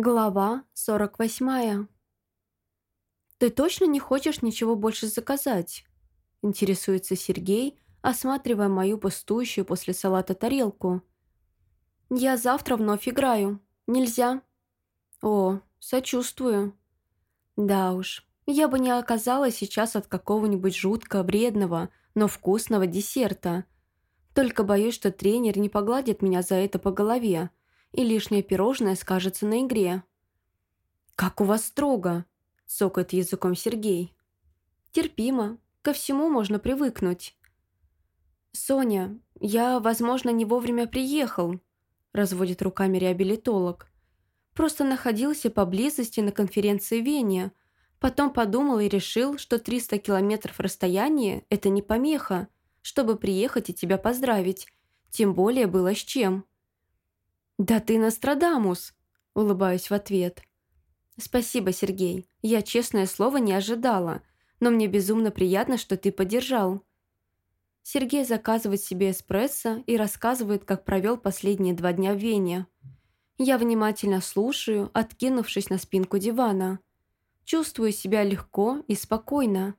Глава 48. «Ты точно не хочешь ничего больше заказать?» Интересуется Сергей, осматривая мою пустующую после салата тарелку. «Я завтра вновь играю. Нельзя?» «О, сочувствую». «Да уж, я бы не оказалась сейчас от какого-нибудь жутко вредного, но вкусного десерта. Только боюсь, что тренер не погладит меня за это по голове, и лишнее пирожное скажется на игре. «Как у вас строго!» – цокает языком Сергей. «Терпимо. Ко всему можно привыкнуть». «Соня, я, возможно, не вовремя приехал», – разводит руками реабилитолог. «Просто находился поблизости на конференции в Вене. Потом подумал и решил, что 300 километров расстояния – это не помеха, чтобы приехать и тебя поздравить. Тем более было с чем». «Да ты Нострадамус!» – улыбаюсь в ответ. «Спасибо, Сергей. Я, честное слово, не ожидала, но мне безумно приятно, что ты поддержал». Сергей заказывает себе эспрессо и рассказывает, как провел последние два дня в Вене. Я внимательно слушаю, откинувшись на спинку дивана. Чувствую себя легко и спокойно.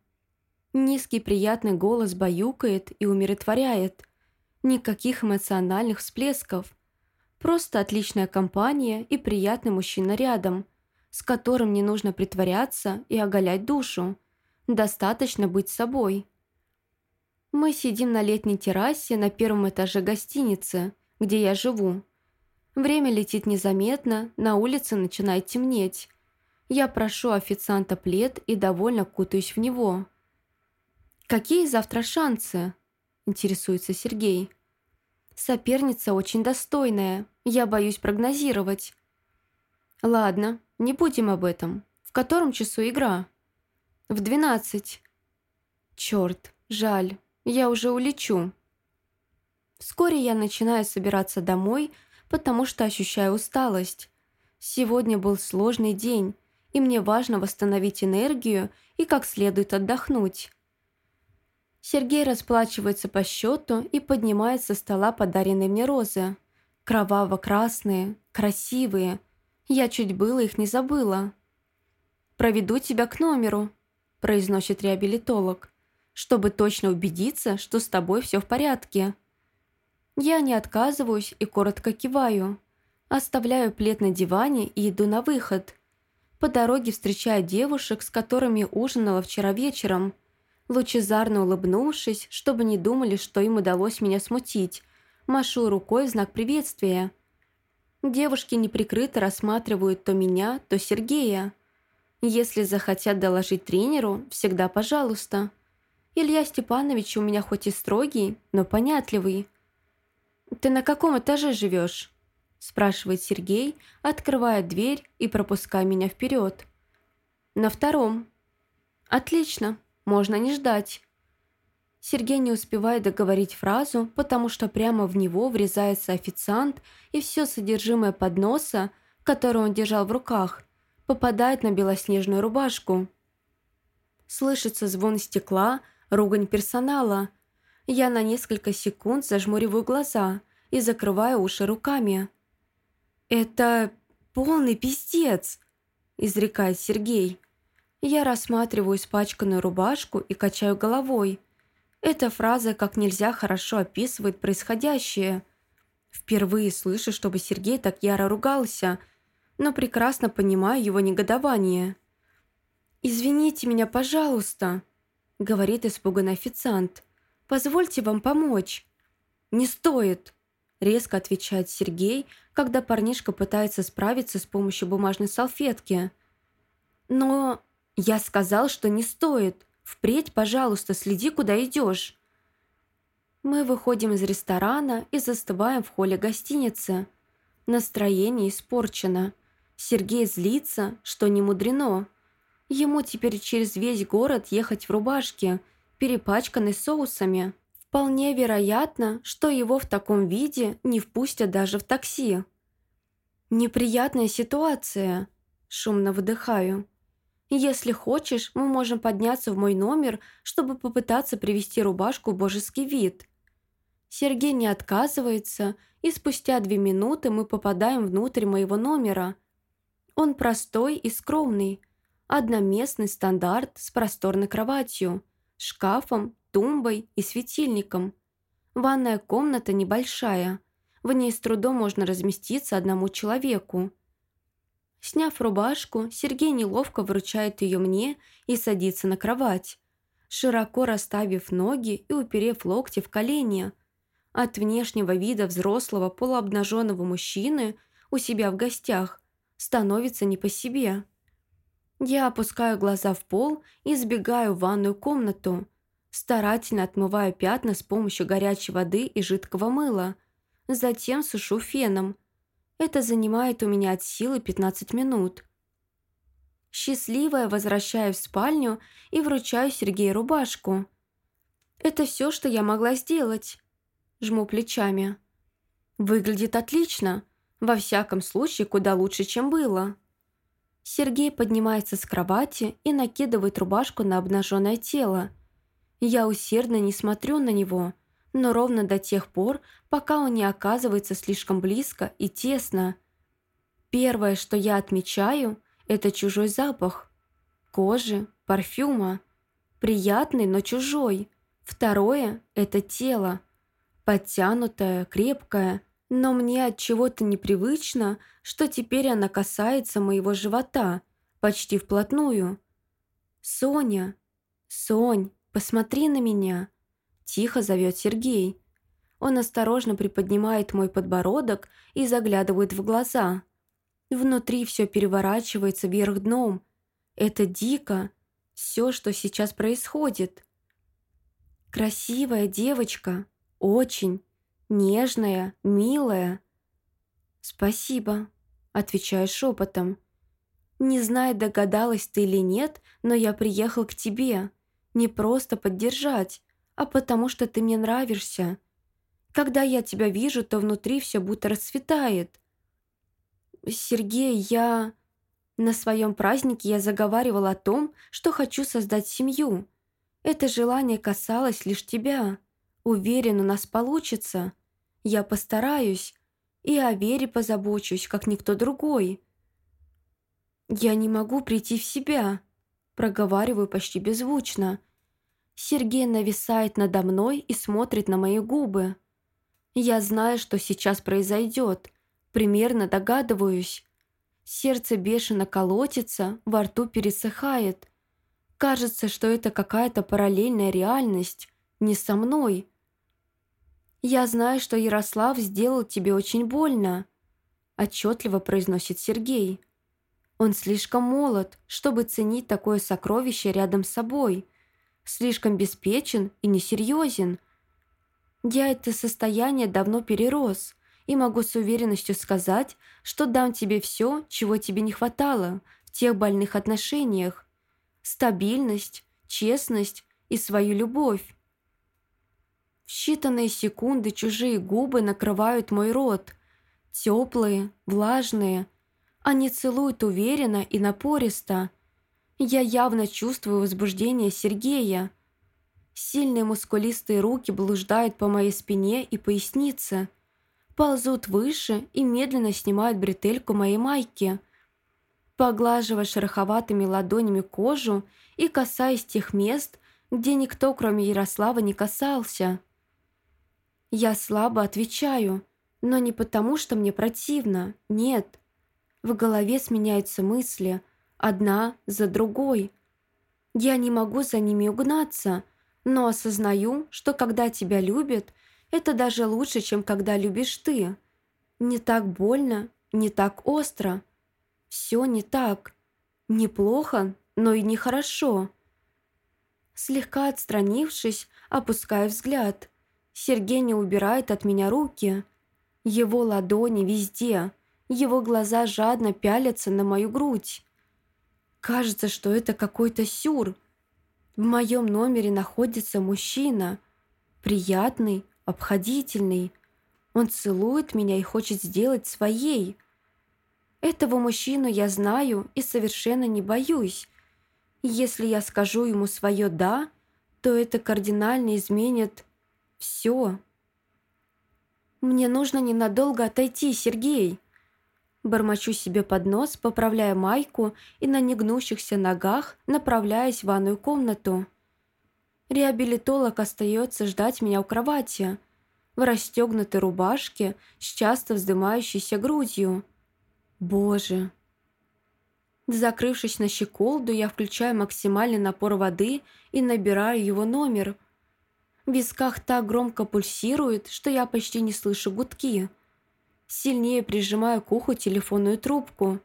Низкий приятный голос баюкает и умиротворяет. Никаких эмоциональных всплесков – Просто отличная компания и приятный мужчина рядом, с которым не нужно притворяться и оголять душу. Достаточно быть собой. Мы сидим на летней террасе на первом этаже гостиницы, где я живу. Время летит незаметно, на улице начинает темнеть. Я прошу официанта плед и довольно кутаюсь в него. «Какие завтра шансы?» – интересуется Сергей. Соперница очень достойная. Я боюсь прогнозировать. Ладно, не будем об этом. В котором часу игра? В двенадцать. Черт, жаль. Я уже улечу. Вскоре я начинаю собираться домой, потому что ощущаю усталость. Сегодня был сложный день, и мне важно восстановить энергию и как следует отдохнуть. Сергей расплачивается по счету и поднимает со стола подаренные мне розы. Кроваво-красные, красивые. Я чуть было их не забыла. «Проведу тебя к номеру», – произносит реабилитолог, «чтобы точно убедиться, что с тобой все в порядке». Я не отказываюсь и коротко киваю. Оставляю плед на диване и иду на выход. По дороге встречаю девушек, с которыми ужинала вчера вечером – Лучезарно улыбнувшись, чтобы не думали, что им удалось меня смутить, машу рукой в знак приветствия. Девушки неприкрыто рассматривают то меня, то Сергея. Если захотят доложить тренеру, всегда пожалуйста. Илья Степанович у меня хоть и строгий, но понятливый. «Ты на каком этаже живешь?» спрашивает Сергей, открывая дверь и пропуская меня вперед. «На втором». «Отлично», можно не ждать». Сергей не успевает договорить фразу, потому что прямо в него врезается официант, и все содержимое подноса, которое он держал в руках, попадает на белоснежную рубашку. Слышится звон стекла, ругань персонала. Я на несколько секунд зажмуриваю глаза и закрываю уши руками. «Это полный пиздец!» – изрекает Сергей. Я рассматриваю испачканную рубашку и качаю головой. Эта фраза как нельзя хорошо описывает происходящее. Впервые слышу, чтобы Сергей так яро ругался, но прекрасно понимаю его негодование. «Извините меня, пожалуйста», — говорит испуганный официант. «Позвольте вам помочь». «Не стоит», — резко отвечает Сергей, когда парнишка пытается справиться с помощью бумажной салфетки. «Но «Я сказал, что не стоит. Впредь, пожалуйста, следи, куда идешь». Мы выходим из ресторана и застываем в холле гостиницы. Настроение испорчено. Сергей злится, что не мудрено. Ему теперь через весь город ехать в рубашке, перепачканной соусами. Вполне вероятно, что его в таком виде не впустят даже в такси. «Неприятная ситуация», – шумно выдыхаю. Если хочешь, мы можем подняться в мой номер, чтобы попытаться привести рубашку в божеский вид». Сергей не отказывается, и спустя две минуты мы попадаем внутрь моего номера. Он простой и скромный. Одноместный стандарт с просторной кроватью, шкафом, тумбой и светильником. Ванная комната небольшая. В ней с трудом можно разместиться одному человеку. Сняв рубашку, Сергей неловко вручает ее мне и садится на кровать, широко расставив ноги и уперев локти в колени. От внешнего вида взрослого полуобнаженного мужчины у себя в гостях становится не по себе. Я опускаю глаза в пол и сбегаю в ванную комнату, старательно отмываю пятна с помощью горячей воды и жидкого мыла, затем сушу феном – это занимает у меня от силы 15 минут. Счастливая возвращаю в спальню и вручаю Сергею рубашку. Это все, что я могла сделать. Жму плечами. Выглядит отлично. Во всяком случае, куда лучше, чем было. Сергей поднимается с кровати и накидывает рубашку на обнаженное тело. Я усердно не смотрю на него – но ровно до тех пор, пока он не оказывается слишком близко и тесно. Первое, что я отмечаю, это чужой запах. Кожи, парфюма. Приятный, но чужой. Второе – это тело. Подтянутое, крепкое, но мне от чего-то непривычно, что теперь она касается моего живота, почти вплотную. «Соня! Сонь, посмотри на меня!» Тихо зовет Сергей. Он осторожно приподнимает мой подбородок и заглядывает в глаза. Внутри все переворачивается вверх дном. Это дико. Все, что сейчас происходит. Красивая девочка. Очень. Нежная, милая. «Спасибо», — отвечаю шепотом. «Не знаю, догадалась ты или нет, но я приехал к тебе. Не просто поддержать, а потому что ты мне нравишься. Когда я тебя вижу, то внутри все будто расцветает. Сергей, я... На своем празднике я заговаривала о том, что хочу создать семью. Это желание касалось лишь тебя. Уверен, у нас получится. Я постараюсь. И о Вере позабочусь, как никто другой. Я не могу прийти в себя. Проговариваю почти беззвучно, Сергей нависает надо мной и смотрит на мои губы. Я знаю, что сейчас произойдет, примерно догадываюсь. Сердце бешено колотится, во рту пересыхает. Кажется, что это какая-то параллельная реальность, не со мной. «Я знаю, что Ярослав сделал тебе очень больно», отчетливо произносит Сергей. «Он слишком молод, чтобы ценить такое сокровище рядом с собой» слишком беспечен и несерьезен. Я это состояние давно перерос и могу с уверенностью сказать, что дам тебе все, чего тебе не хватало в тех больных отношениях. Стабильность, честность и свою любовь. В считанные секунды чужие губы накрывают мой рот. Теплые, влажные. Они целуют уверенно и напористо, я явно чувствую возбуждение Сергея. Сильные мускулистые руки блуждают по моей спине и пояснице, ползут выше и медленно снимают бретельку моей майки, поглаживая шероховатыми ладонями кожу и касаясь тех мест, где никто, кроме Ярослава, не касался. Я слабо отвечаю, но не потому, что мне противно, нет. В голове сменяются мысли – одна за другой. Я не могу за ними угнаться, но осознаю, что когда тебя любят, это даже лучше, чем когда любишь ты. Не так больно, не так остро. Все не так. Неплохо, но и нехорошо. Слегка отстранившись, опускаю взгляд. Сергей не убирает от меня руки. Его ладони везде. Его глаза жадно пялятся на мою грудь. Кажется, что это какой-то сюр. В моем номере находится мужчина. Приятный, обходительный. Он целует меня и хочет сделать своей. Этого мужчину я знаю и совершенно не боюсь. Если я скажу ему свое «да», то это кардинально изменит все. Мне нужно ненадолго отойти, Сергей. Бормочу себе под нос, поправляя майку и на негнущихся ногах направляясь в ванную комнату. Реабилитолог остается ждать меня у кровати, в расстегнутой рубашке с часто вздымающейся грудью. Боже! Закрывшись на щеколду, я включаю максимальный напор воды и набираю его номер. В висках так громко пульсирует, что я почти не слышу гудки. Сильнее прижимаю к уху телефонную трубку.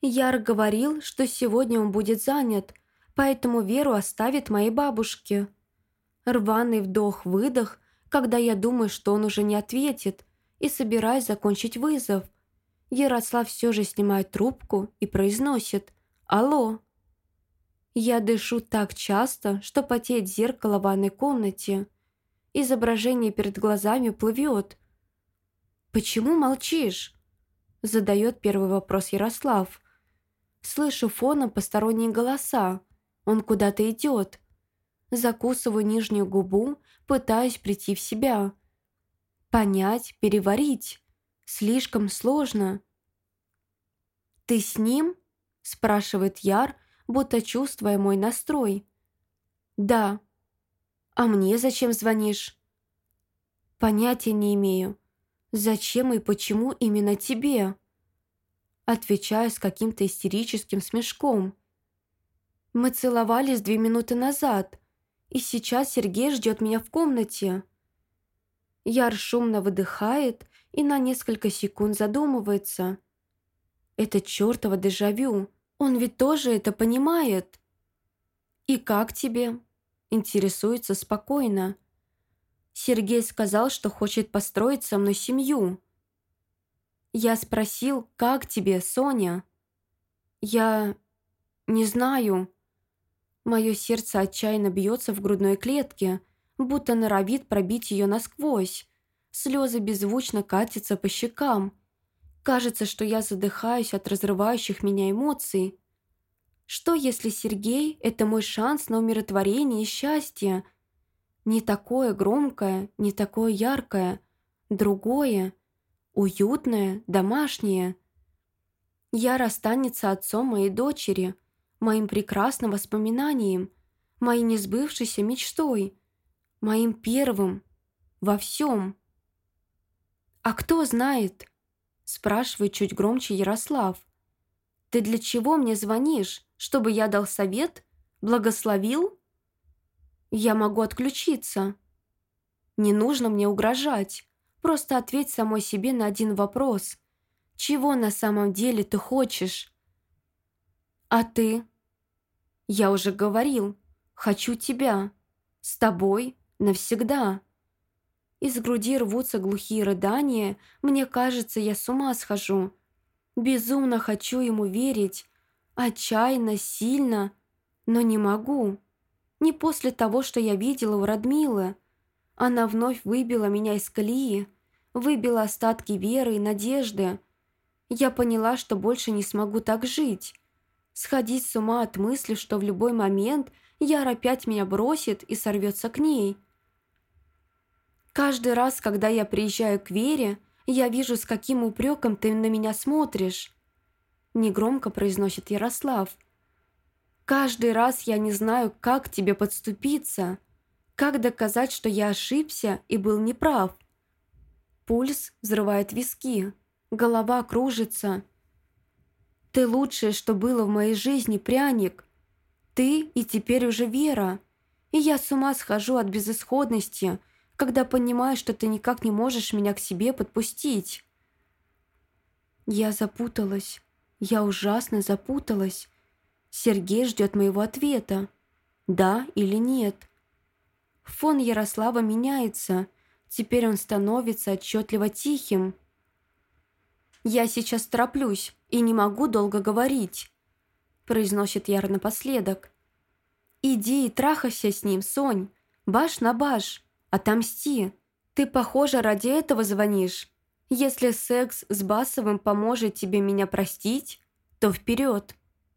Яр говорил, что сегодня он будет занят, поэтому Веру оставит моей бабушке. Рваный вдох-выдох, когда я думаю, что он уже не ответит, и собираюсь закончить вызов – Ярослав все же снимает трубку и произносит «Алло». Я дышу так часто, что потеет зеркало в ванной комнате. Изображение перед глазами плывет. «Почему молчишь?» Задает первый вопрос Ярослав. Слышу фоном посторонние голоса. Он куда-то идет. Закусываю нижнюю губу, пытаясь прийти в себя. Понять, переварить. Слишком сложно. «Ты с ним?» – спрашивает Яр, будто чувствуя мой настрой. «Да». «А мне зачем звонишь?» «Понятия не имею. Зачем и почему именно тебе?» Отвечаю с каким-то истерическим смешком. «Мы целовались две минуты назад, и сейчас Сергей ждет меня в комнате». Яр шумно выдыхает и на несколько секунд задумывается. Это чертово дежавю. Он ведь тоже это понимает. «И как тебе?» Интересуется спокойно. Сергей сказал, что хочет построить со мной семью. Я спросил, как тебе, Соня? Я... не знаю. Мое сердце отчаянно бьется в грудной клетке, будто норовит пробить ее насквозь. Слезы беззвучно катятся по щекам. Кажется, что я задыхаюсь от разрывающих меня эмоций. Что, если Сергей – это мой шанс на умиротворение и счастье? Не такое громкое, не такое яркое, другое, уютное, домашнее. Я расстанется отцом моей дочери, моим прекрасным воспоминанием, моей несбывшейся мечтой, моим первым во всем. «А кто знает?» – спрашивает чуть громче Ярослав. «Ты для чего мне звонишь? Чтобы я дал совет? Благословил?» «Я могу отключиться». «Не нужно мне угрожать. Просто ответь самой себе на один вопрос. Чего на самом деле ты хочешь?» «А ты?» «Я уже говорил. Хочу тебя. С тобой навсегда». Из груди рвутся глухие рыдания. Мне кажется, я с ума схожу. Безумно хочу ему верить. Отчаянно, сильно. Но не могу. Не после того, что я видела у Радмилы. Она вновь выбила меня из колеи. Выбила остатки веры и надежды. Я поняла, что больше не смогу так жить. Сходить с ума от мысли, что в любой момент Яр опять меня бросит и сорвется к ней – Каждый раз, когда я приезжаю к Вере, я вижу, с каким упреком ты на меня смотришь. Негромко произносит Ярослав. Каждый раз я не знаю, как тебе подступиться, как доказать, что я ошибся и был неправ. Пульс взрывает виски, голова кружится. Ты лучшее, что было в моей жизни, пряник. Ты и теперь уже Вера. И я с ума схожу от безысходности, когда понимаю, что ты никак не можешь меня к себе подпустить. Я запуталась. Я ужасно запуталась. Сергей ждет моего ответа. Да или нет. Фон Ярослава меняется. Теперь он становится отчетливо тихим. «Я сейчас тороплюсь и не могу долго говорить», произносит Яр напоследок. «Иди и трахайся с ним, Сонь, баш на баш». Отомсти. Ты, похоже, ради этого звонишь. Если секс с Басовым поможет тебе меня простить, то вперед.